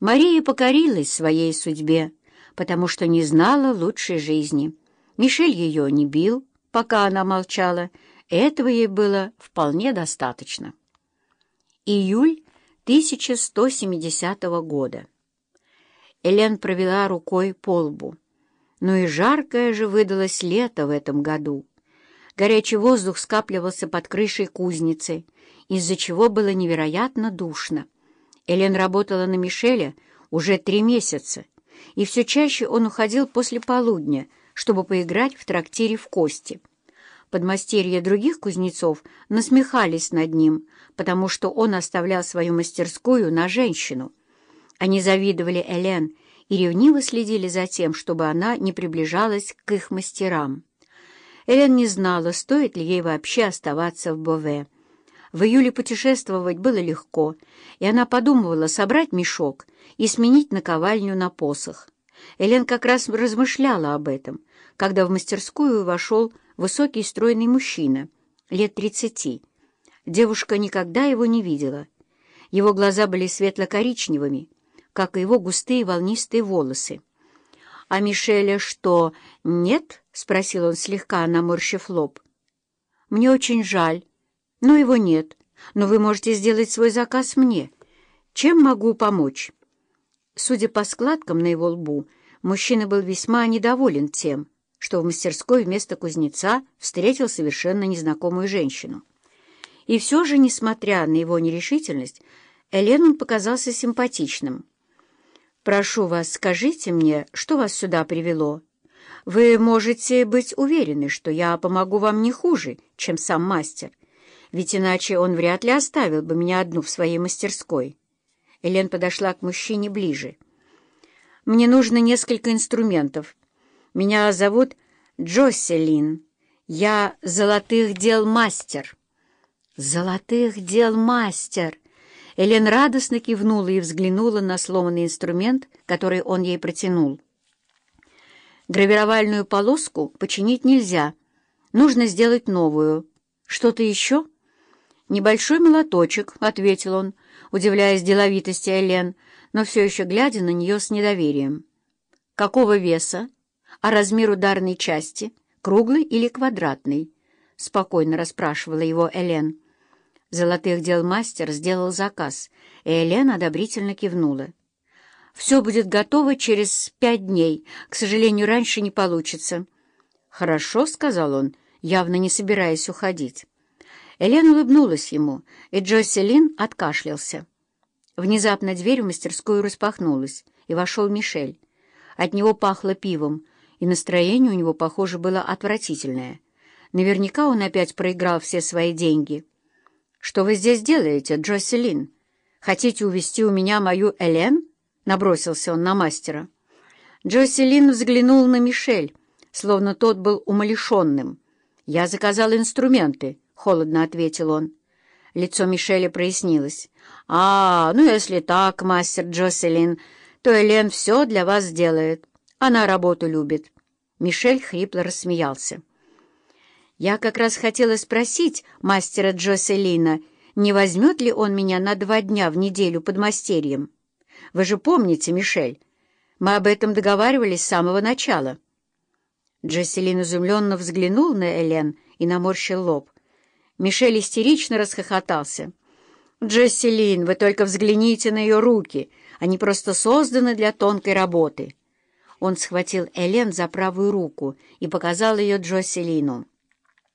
Мария покорилась своей судьбе, потому что не знала лучшей жизни. Мишель ее не бил, пока она молчала, этого ей было вполне достаточно. Июль 1170 года. Элен провела рукой по лбу. Ну и жаркое же выдалось лето в этом году. Горячий воздух скапливался под крышей кузницы, из-за чего было невероятно душно. Элен работала на Мишеля уже три месяца, и все чаще он уходил после полудня, чтобы поиграть в трактире в кости. Подмастерья других кузнецов насмехались над ним, потому что он оставлял свою мастерскую на женщину. Они завидовали Элен и ревниво следили за тем, чтобы она не приближалась к их мастерам. Элен не знала, стоит ли ей вообще оставаться в Бове. В июле путешествовать было легко, и она подумывала собрать мешок и сменить наковальню на посох. Элен как раз размышляла об этом, когда в мастерскую вошел высокий стройный мужчина, лет тридцати. Девушка никогда его не видела. Его глаза были светло-коричневыми, как и его густые волнистые волосы. «А Мишеля что, нет?» — спросил он слегка, наморщив лоб. «Мне очень жаль, но его нет. Но вы можете сделать свой заказ мне. Чем могу помочь?» Судя по складкам на его лбу, мужчина был весьма недоволен тем, что в мастерской вместо кузнеца встретил совершенно незнакомую женщину. И все же, несмотря на его нерешительность, Элен он показался симпатичным. «Прошу вас, скажите мне, что вас сюда привело? Вы можете быть уверены, что я помогу вам не хуже, чем сам мастер, ведь иначе он вряд ли оставил бы меня одну в своей мастерской». Элен подошла к мужчине ближе. «Мне нужно несколько инструментов. Меня зовут Джоселин. Я золотых дел мастер». «Золотых дел мастер!» Элен радостно кивнула и взглянула на сломанный инструмент, который он ей протянул. «Гравировальную полоску починить нельзя. Нужно сделать новую. Что-то еще?» «Небольшой молоточек», — ответил он, удивляясь деловитости Элен, но все еще глядя на нее с недоверием. «Какого веса? А размер ударной части? Круглый или квадратный?» — спокойно расспрашивала его Элен. Золотых дел мастер сделал заказ, и Элена одобрительно кивнула. «Все будет готово через пять дней. К сожалению, раньше не получится». «Хорошо», — сказал он, явно не собираясь уходить. Элена улыбнулась ему, и Джоселин откашлялся. Внезапно дверь в мастерскую распахнулась, и вошел Мишель. От него пахло пивом, и настроение у него, похоже, было отвратительное. Наверняка он опять проиграл все свои деньги. «Что вы здесь делаете, Джоселин? Хотите увести у меня мою Элен?» — набросился он на мастера. Джоселин взглянул на Мишель, словно тот был умалишенным. «Я заказал инструменты», — холодно ответил он. Лицо Мишеля прояснилось. «А, ну если так, мастер Джоселин, то Элен все для вас сделает. Она работу любит». Мишель хрипло рассмеялся. Я как раз хотела спросить мастера Джоселина, не возьмет ли он меня на два дня в неделю под мастерьем. Вы же помните, Мишель, мы об этом договаривались с самого начала. Джоселин изумленно взглянул на Элен и наморщил лоб. Мишель истерично расхохотался. «Джоселин, вы только взгляните на ее руки. Они просто созданы для тонкой работы». Он схватил Элен за правую руку и показал ее Джоселину.